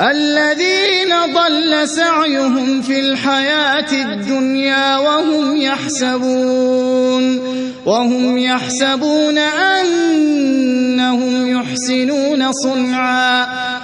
الذين ضل سعيهم في الحياة الدنيا وهم يحسبون وهم يحسبون أنهم يحسنون صنعا.